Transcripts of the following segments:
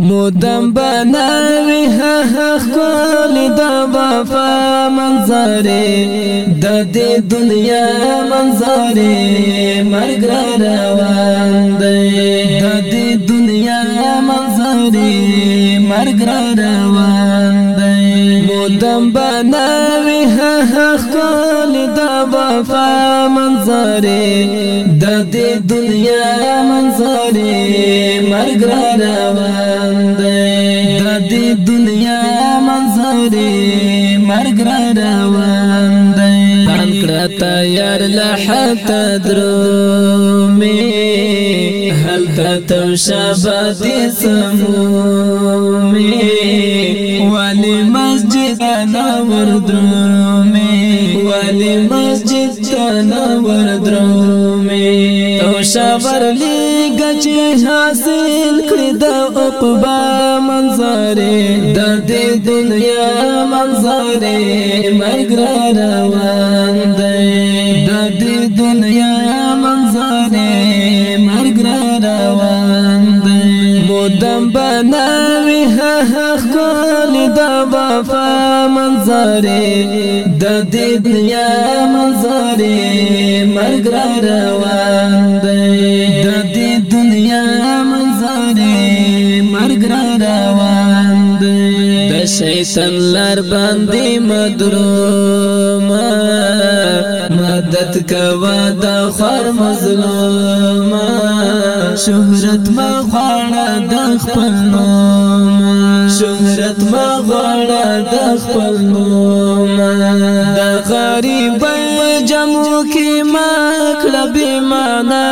مودم بناوی ها ها خوال دا وفا منظره دا دی دنیا منظره مرگ را روان دی دا دی دنیا منظره مرگ را روان دی مودم بناوی ها ها خوال دا وفا منظره دا دی دنیا منظره مرگ را روان دی دنیا منظوري مرګ را روان دی پام کړه تیار له حت درومي هل تاسو شبات سمومي والي مسجد نور درومي والي مسجد نور درومي او شبر لی چې حاصل کړی د عقبا منظرې د دې دنیا منظرې مرګ را روان دی د دې دنیا منظرې مرګ را روان دی مودم بناوي ها خل د وفا منظرې د دې دنیا منظرې مرګ را روان دی شیطان لار باندې مدروم مدد کوا د خر مظلوم شهرت ما غواړه د خپل نوم شهرت ما غواړه د خپل نوم د غریب جمو کې ما کړه به معنا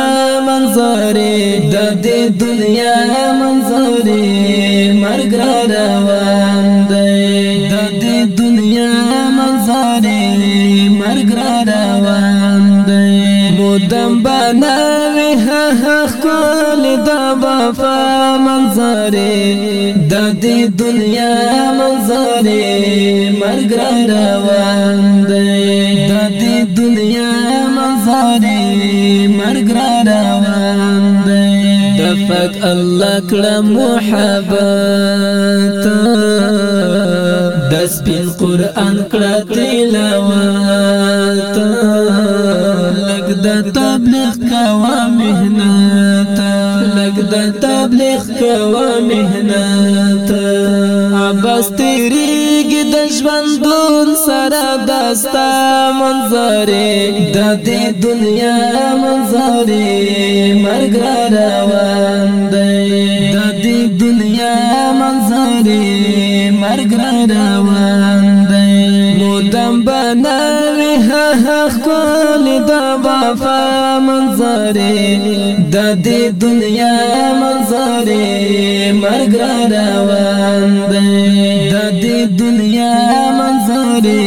منظرې د دې دنیا منظرې مرګ راوړه دم بناوی حق کول دا بفا منظری دا دی دنیا منظری مرگ را روان دی دا دی دنیا منظری مرگ را روان دی دفق الله کړه محبت د سپین قران کړه تلاوت د تبلیغ کوا مهنت لګ د تبلیغ کوا مهنت ابس تیریږي د ژوندون سره داستا منظرې د دې دنیا منظرې مرګ روان دی د دې دنیا منظرې مرګ روان دی دم بناوی حق کول دا وفا منظاری دا دی دنیا منظرې مرګ روان دی دا دی دنیا منظرې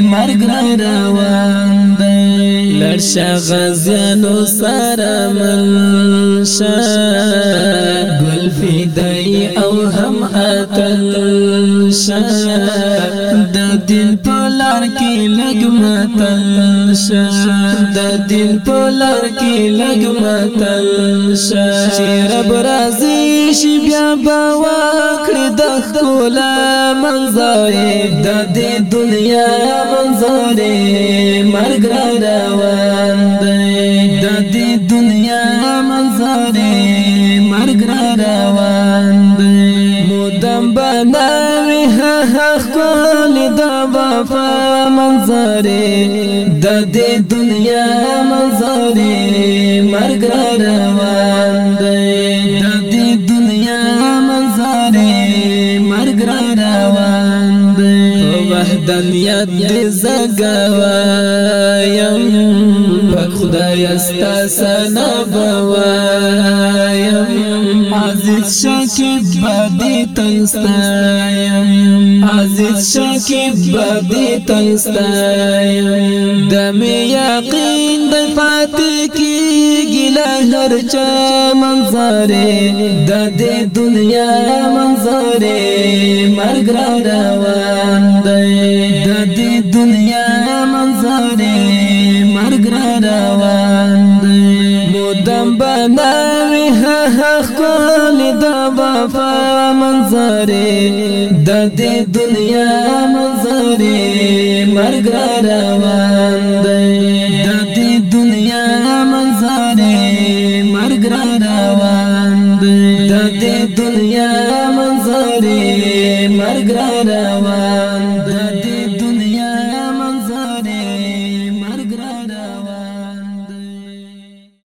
مرګ روان دی لرشا غزانو و سارا منشا گل فی فدای او هم اتل شا د دل په لار کې لګمتل شه د دل په لار کې لګمتل شه چې رب راضي شي بیا به وکړي د خولا منظر د دې دنیا منظر مرګ روان دی د دې دنیا منظر مرګ روان دی مودم بناوي ها ها با په منظر د دې دنیا منظر مرګ روان دی د دې دنیا منظر مرګ روان دی وحدانیت دې زګوا یم خدای استا سنا بوایم عزیز شکیب بدی تنستایم عزیز شکیب بدی تنستایم دم یقین د فاتح کی گلا هر چا منظره د دنیا منظره مرګ را روان دم بناوی ښکلی د وفا منظرې د دې دنیا منظرې مرګ روان دی د دې دنیا منظرې مرګ روان دی د دې دنیا منظرې مرګ روان